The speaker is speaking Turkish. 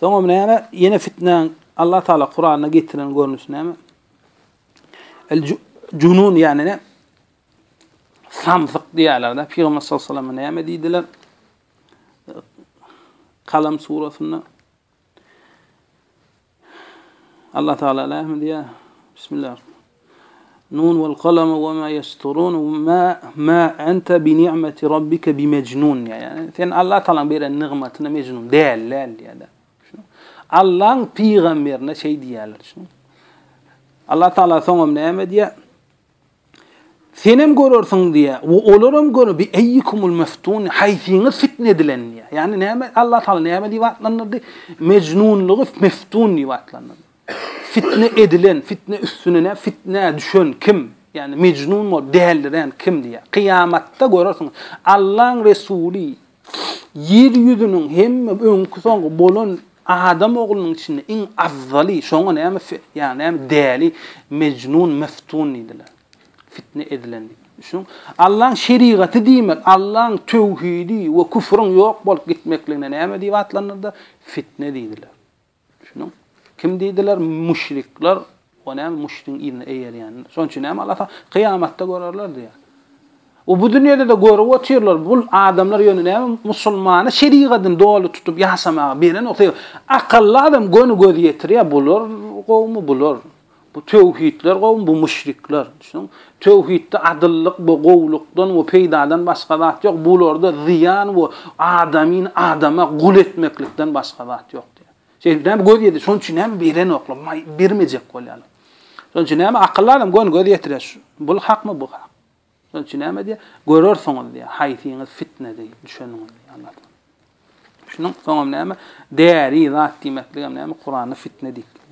Sonra ne neyme? Yine fitne Allah Teala Kur'an'a getiren görünüş neyme? El cunun yani ne? Samsık diyorlar da. Peygamber sallallahu aleyhi ve sellem ne neyme dediler? Kalem suresinde. Allah Teala lehme diye Bismillah. نون والقلم وما يسترون وما ما أنت بنعمة ربك بمجنون يعني ثين الله تعالى بير النغمة مجنون دال لال يا ده Allah'ın peygamberine şey şunu. Allah Taala soňam näme diýär? Senem görürsin diye, o olurum görü bi eyyikumul meftun hayfiňiz fitne edilen diye. Yani näme Allah Taala näme diýip atlanırdy? Mecnunlugy meftun diýip atlanırdy. Fitne edilen, fitne üstüne fitne düşen kim? Yani mecnun mu değerliren kim diye. Kıyamatta görürsün. Allah'ın Resulü yer yüzünün hem önkü son bolun adam oğlunun içinde en afzali şoňa näme yani näme değerli mecnun meftun idiler. Fitne edilen Şun Allah'ın şeriatı diýmek, Allah'ın tevhidi we küfrün ýok bolup gitmekligine näme diýip atlanyrdy? Fitne diýdiler. Şunun kim diýdiler? Müşrikler. O näme müşrikin ýerine eýer ýani. Şoň üçin näme Allah kıyamatda görerler diýär. O bu dünyada da görüp oturlar. Bu adamlar ýöne näme musulmana şeriatyn dolu tutup ýasamaga beren okýar. Akallı adam gönü göz ýetirýär bular, gowmy bular. Bu tevhidler gowum bu müşrikler. Şun tevhidde adyllyk bu gowlukdan we peýdadan başga zat ýok. Bularda ziyan we adamyn adama gul etmeklikden başga zat ýok. Şeýdem göz ýedi, şoň üçin hem beren oklap, bermejek bolýar. Şoň üçin hem akylly adam gön göz ýetirýär. Bu hakmy bu hak. Şol üçin näme diýe? Görersiňiz diýe, haýsyňyz fitne diýip düşüniň Şunun soňam näme? Däri zat diýmetligem näme? Kur'any fitne diýip.